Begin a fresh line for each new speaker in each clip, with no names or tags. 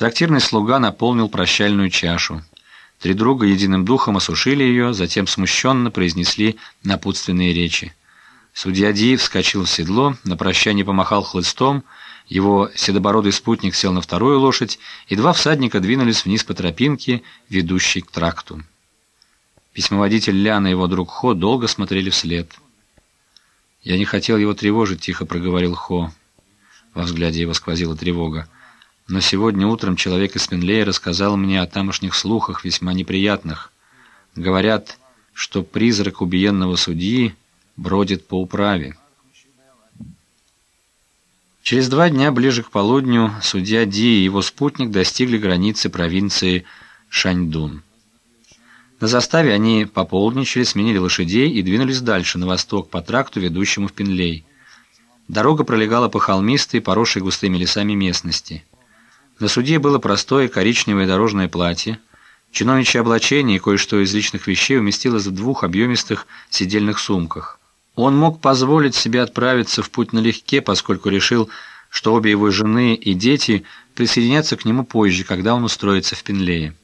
Трактирный слуга наполнил прощальную чашу. Три друга единым духом осушили ее, затем смущенно произнесли напутственные речи. Судья Ди вскочил в седло, на прощание помахал хлыстом, его седобородый спутник сел на вторую лошадь, и два всадника двинулись вниз по тропинке, ведущей к тракту. Письмоводитель Ляна и его друг Хо долго смотрели вслед. «Я не хотел его тревожить», — тихо проговорил Хо. Во взгляде его сквозила тревога. «Но сегодня утром человек из Пенлея рассказал мне о тамошних слухах, весьма неприятных. Говорят, что призрак убиенного судьи бродит по управе». Через два дня, ближе к полудню, судья Ди и его спутник достигли границы провинции Шаньдун. На заставе они пополничали, сменили лошадей и двинулись дальше, на восток, по тракту, ведущему в Пенлей. Дорога пролегала по холмистой, поросшей густыми лесами местности. На судье было простое коричневое дорожное платье. Чиновничье облачение и кое-что из личных вещей уместилось в двух объемистых сидельных сумках. Он мог позволить себе отправиться в путь налегке, поскольку решил, что обе его жены и дети присоединятся к нему позже, когда он устроится в Пенлее.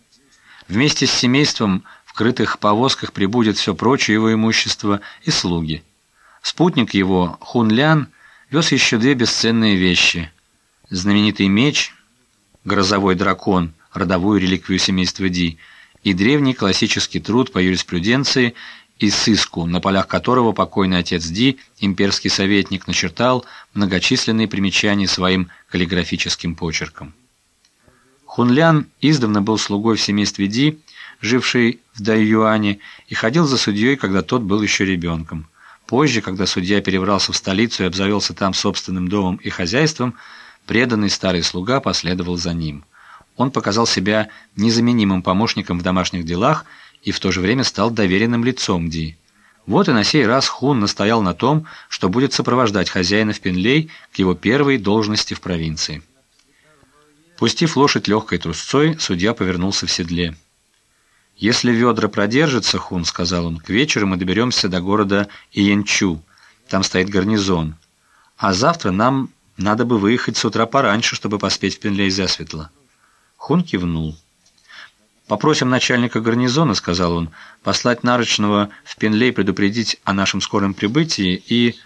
Вместе с семейством крытых повозках прибудет все прочее его имущество и слуги. Спутник его, Хунлян, вез еще две бесценные вещи. Знаменитый меч, грозовой дракон, родовую реликвию семейства Ди, и древний классический труд по юриспруденции и сыску, на полях которого покойный отец Ди, имперский советник, начертал многочисленные примечания своим каллиграфическим почерком. Хунлян издавна был слугой в семействе Ди, живший в Дайюане, и ходил за судьей, когда тот был еще ребенком. Позже, когда судья перебрался в столицу и обзавелся там собственным домом и хозяйством, преданный старый слуга последовал за ним. Он показал себя незаменимым помощником в домашних делах и в то же время стал доверенным лицом Ди. Вот и на сей раз Хун настоял на том, что будет сопровождать хозяина в Пенлей к его первой должности в провинции. Пустив лошадь легкой трусцой, судья повернулся в седле. «Если ведра продержатся, Хун, — сказал он, — к вечеру мы доберемся до города Иенчу. Там стоит гарнизон. А завтра нам надо бы выехать с утра пораньше, чтобы поспеть в Пенлей засветло». Хун кивнул. «Попросим начальника гарнизона, — сказал он, — послать нарочного в Пенлей предупредить о нашем скором прибытии и...»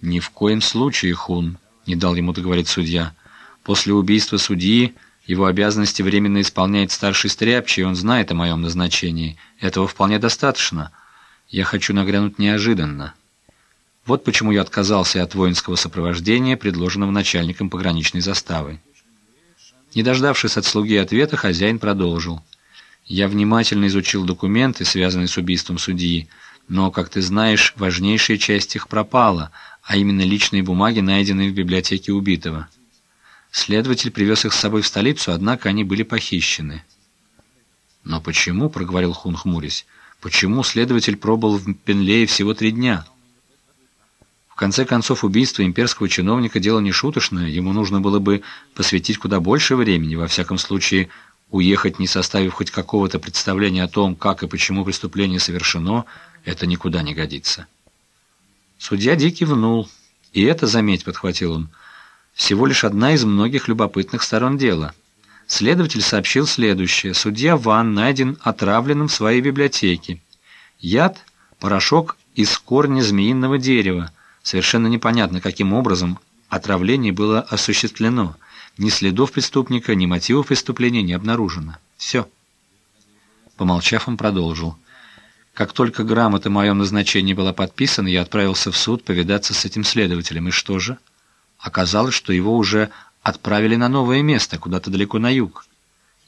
«Ни в коем случае, Хун, — не дал ему договорить судья. После убийства судьи его обязанности временно исполняет старший стряпчий, он знает о моем назначении. Этого вполне достаточно. Я хочу нагрянуть неожиданно. Вот почему я отказался от воинского сопровождения, предложенного начальником пограничной заставы. Не дождавшись от слуги ответа, хозяин продолжил. «Я внимательно изучил документы, связанные с убийством судьи, но, как ты знаешь, важнейшая часть их пропала, а именно личные бумаги, найденные в библиотеке убитого». Следователь привез их с собой в столицу, однако они были похищены. «Но почему?» — проговорил Хун, хмурясь. «Почему следователь пробыл в Пенлее всего три дня?» Конце концов, убийство имперского чиновника – дело не шуточное, ему нужно было бы посвятить куда больше времени, во всяком случае, уехать, не составив хоть какого-то представления о том, как и почему преступление совершено, это никуда не годится. Судья Ди кивнул. «И это, заметь», — подхватил он, — всего лишь одна из многих любопытных сторон дела. Следователь сообщил следующее. Судья Ван найден отравленным в своей библиотеке. Яд – порошок из корня змеиного дерева. Совершенно непонятно, каким образом отравление было осуществлено. Ни следов преступника, ни мотивов преступления не обнаружено. Все. Помолчав, он продолжил. Как только грамота о моем назначении была подписана, я отправился в суд повидаться с этим следователем. И что же? Оказалось, что его уже отправили на новое место, куда-то далеко на юг.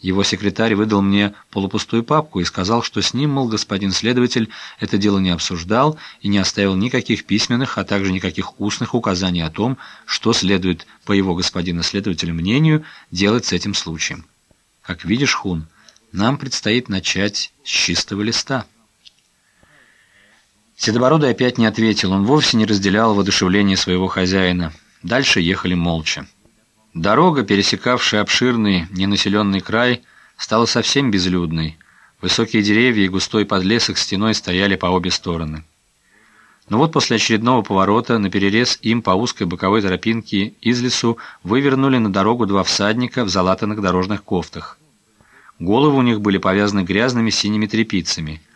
Его секретарь выдал мне полупустую папку и сказал, что с ним, мол, господин следователь это дело не обсуждал и не оставил никаких письменных, а также никаких устных указаний о том, что следует, по его господина следователя мнению, делать с этим случаем. Как видишь, Хун, нам предстоит начать с чистого листа. Седобородый опять не ответил, он вовсе не разделял воодушевление своего хозяина. Дальше ехали молча. Дорога, пересекавшая обширный ненаселенный край, стала совсем безлюдной. Высокие деревья и густой подлесок стеной стояли по обе стороны. Но вот после очередного поворота на перерез им по узкой боковой тропинке из лесу вывернули на дорогу два всадника в залатанных дорожных кофтах. Головы у них были повязаны грязными синими тряпицами –